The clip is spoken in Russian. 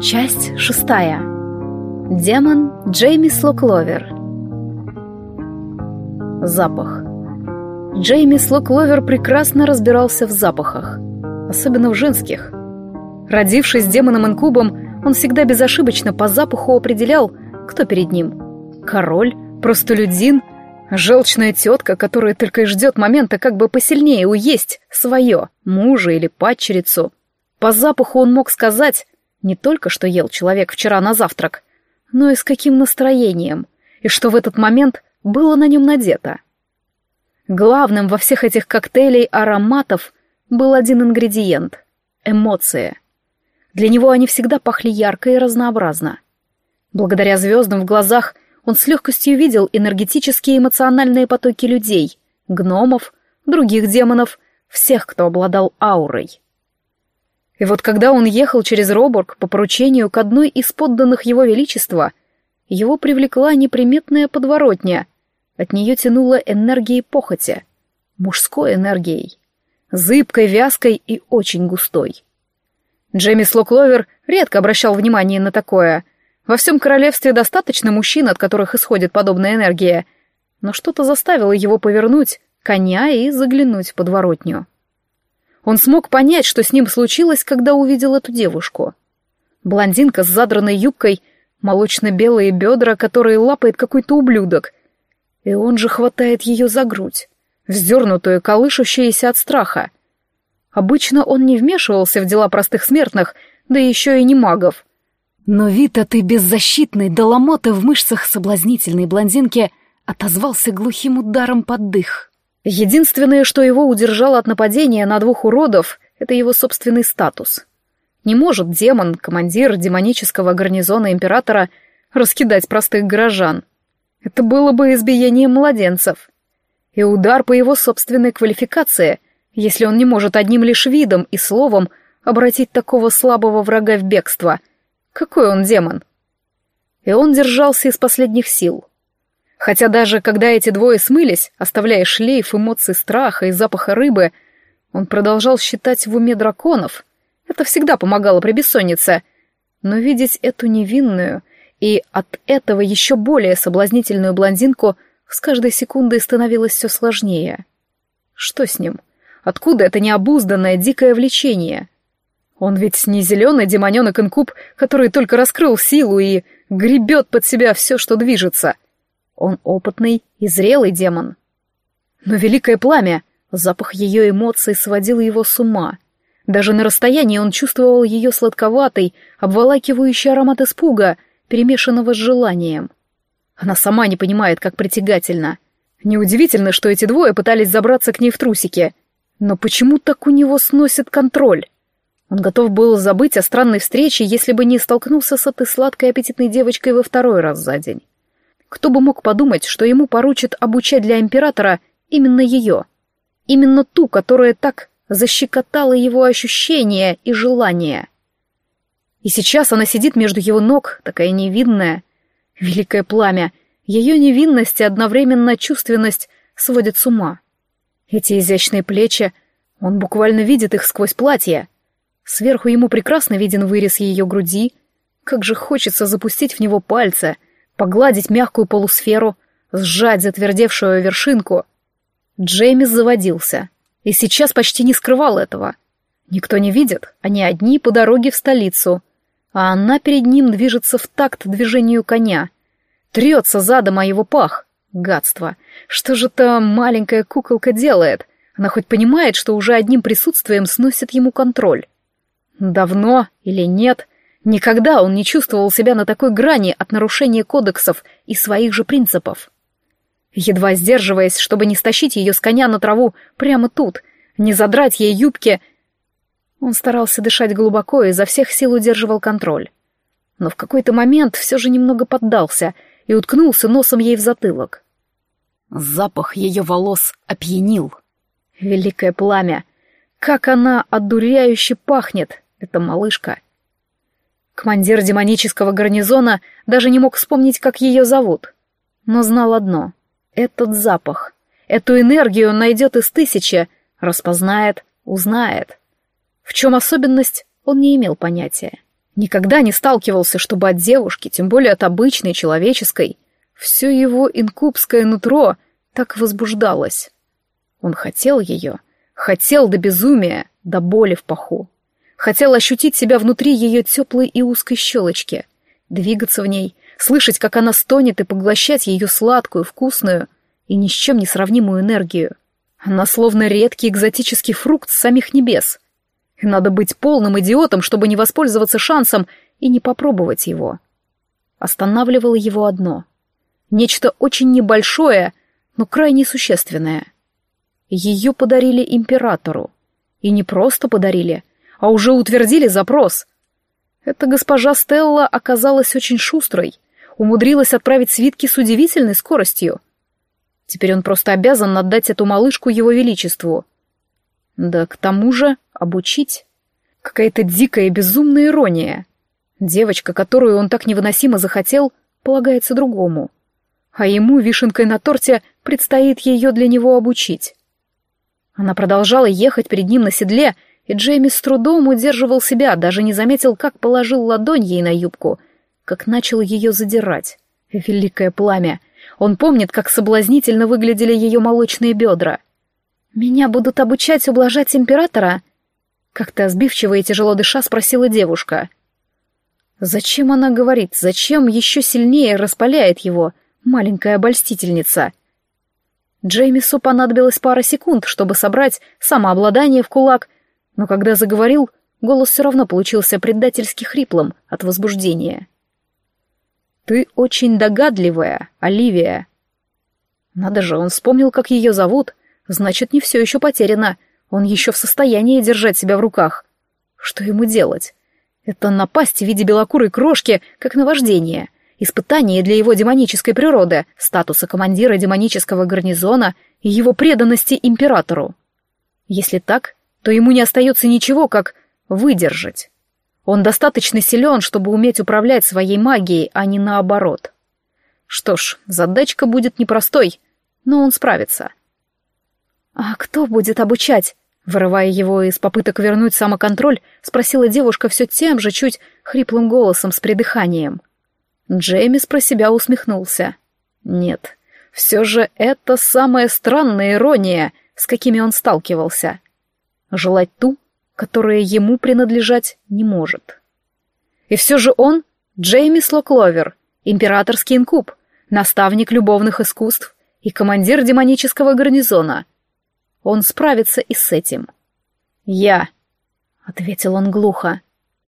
Часть шестая. Демон Джейми Слокловер. Запах. Джейми Слокловер прекрасно разбирался в запахах, особенно в женских. Родившись демоном-инкубом, он всегда безошибочно по запаху определял, кто перед ним. Король, простолюдин, желчная тетка, которая только и ждет момента, как бы посильнее уесть свое, мужа или падчерицу. По запаху он мог сказать, не только что ел человек вчера на завтрак, но и с каким настроением, и что в этот момент было на нем надето. Главным во всех этих коктейлей ароматов был один ингредиент — эмоции. Для него они всегда пахли ярко и разнообразно. Благодаря звездам в глазах он с легкостью видел энергетические эмоциональные потоки людей, гномов, других демонов, всех, кто обладал аурой. И вот когда он ехал через Робург по поручению к одной из подданных его величества, его привлекла неприметная подворотня. От нее тянуло энергией похоти, мужской энергией, зыбкой, вязкой и очень густой. Джейми Слокловер редко обращал внимание на такое. Во всем королевстве достаточно мужчин, от которых исходит подобная энергия, но что-то заставило его повернуть коня и заглянуть в подворотню. Он смог понять, что с ним случилось, когда увидел эту девушку. Блондинка с задранной юбкой, молочно-белые бедра, которые лапает какой-то ублюдок. И он же хватает ее за грудь, вздернутую, колышущуюся от страха. Обычно он не вмешивался в дела простых смертных, да еще и не магов. Но вид этой беззащитной, доломоты в мышцах соблазнительной блондинки отозвался глухим ударом под дых. Единственное, что его удержало от нападения на двух уродов, это его собственный статус. Не может демон, командир демонического гарнизона императора, раскидать простых горожан. Это было бы избиением младенцев. И удар по его собственной квалификации, если он не может одним лишь видом и словом обратить такого слабого врага в бегство. Какой он демон? И он держался из последних сил. Хотя даже когда эти двое смылись, оставляя шлейф эмоций страха и запаха рыбы, он продолжал считать в уме драконов. Это всегда помогало при бессоннице. Но видеть эту невинную и от этого еще более соблазнительную блондинку с каждой секундой становилось все сложнее. Что с ним? Откуда это необузданное дикое влечение? Он ведь не зеленый демоненок-инкуб, который только раскрыл силу и гребет под себя все, что движется — он опытный и зрелый демон. Но великое пламя, запах ее эмоций сводил его с ума. Даже на расстоянии он чувствовал ее сладковатый, обволакивающий аромат испуга, перемешанного с желанием. Она сама не понимает, как притягательно. Неудивительно, что эти двое пытались забраться к ней в трусики. Но почему так у него сносит контроль? Он готов был забыть о странной встрече, если бы не столкнулся с этой сладкой аппетитной девочкой во второй раз за день. Кто бы мог подумать, что ему поручат обучать для императора именно ее? Именно ту, которая так защекотала его ощущения и желания. И сейчас она сидит между его ног, такая невинная. Великое пламя. Ее невинность и одновременно чувственность сводят с ума. Эти изящные плечи, он буквально видит их сквозь платье. Сверху ему прекрасно виден вырез ее груди. Как же хочется запустить в него пальцы — погладить мягкую полусферу, сжать затвердевшую вершинку. Джеймис заводился, и сейчас почти не скрывал этого. Никто не видит, они одни по дороге в столицу, а она перед ним движется в такт движению коня. Трется задом о его пах. Гадство. Что же та маленькая куколка делает? Она хоть понимает, что уже одним присутствием сносит ему контроль? Давно или нет — Никогда он не чувствовал себя на такой грани от нарушения кодексов и своих же принципов. Едва сдерживаясь, чтобы не стащить ее с коня на траву прямо тут, не задрать ей юбки, он старался дышать глубоко и изо всех сил удерживал контроль. Но в какой-то момент все же немного поддался и уткнулся носом ей в затылок. Запах ее волос опьянил. Великое пламя! Как она одуряюще пахнет, эта малышка! — Командир демонического гарнизона даже не мог вспомнить, как ее зовут. Но знал одно — этот запах. Эту энергию он найдет из тысячи, распознает, узнает. В чем особенность, он не имел понятия. Никогда не сталкивался, чтобы от девушки, тем более от обычной человеческой, все его инкубское нутро так возбуждалось. Он хотел ее, хотел до безумия, до боли в паху. Хотел ощутить себя внутри ее теплой и узкой щелочки, двигаться в ней, слышать, как она стонет, и поглощать ее сладкую, вкусную и ни с чем не сравнимую энергию. Она словно редкий экзотический фрукт с самих небес — и надо быть полным идиотом, чтобы не воспользоваться шансом и не попробовать его. Останавливало его одно. Нечто очень небольшое, но крайне существенное. Ее подарили императору. И не просто подарили, а уже утвердили запрос. Эта госпожа Стелла оказалась очень шустрой, умудрилась отправить свитки с удивительной скоростью. Теперь он просто обязан отдать эту малышку его величеству. Да к тому же обучить. Какая-то дикая и безумная ирония. Девочка, которую он так невыносимо захотел, полагается другому. А ему, вишенкой на торте, предстоит ее для него обучить. Она продолжала ехать перед ним на седле, и Джейми с трудом удерживал себя, даже не заметил, как положил ладонь ей на юбку, как начал ее задирать. Великое пламя! Он помнит, как соблазнительно выглядели ее молочные бедра. «Меня будут обучать ублажать императора?» Как-то сбивчиво и тяжело дыша спросила девушка. Зачем она говорит, зачем еще сильнее распаляет его, маленькая обольстительница? Джеймису понадобилось пара секунд, чтобы собрать самообладание в кулак, но когда заговорил, голос все равно получился предательски хриплым от возбуждения. «Ты очень догадливая, Оливия». Надо же, он вспомнил, как ее зовут, значит, не все еще потеряно — он еще в состоянии держать себя в руках. Что ему делать? Это напасть в виде белокурой крошки, как наваждение. Испытание для его демонической природы, статуса командира демонического гарнизона и его преданности императору. Если так, то ему не остается ничего, как выдержать. Он достаточно силен, чтобы уметь управлять своей магией, а не наоборот. Что ж, задачка будет непростой, но он справится. «А кто будет обучать?» Вырывая его из попыток вернуть самоконтроль, спросила девушка все тем же, чуть хриплым голосом с придыханием. Джеймис про себя усмехнулся. Нет, все же это самая странная ирония, с какими он сталкивался. Желать ту, которая ему принадлежать не может. И все же он — Джеймис Локловер, императорский инкуб, наставник любовных искусств и командир демонического гарнизона — он справится и с этим. «Я», — ответил он глухо.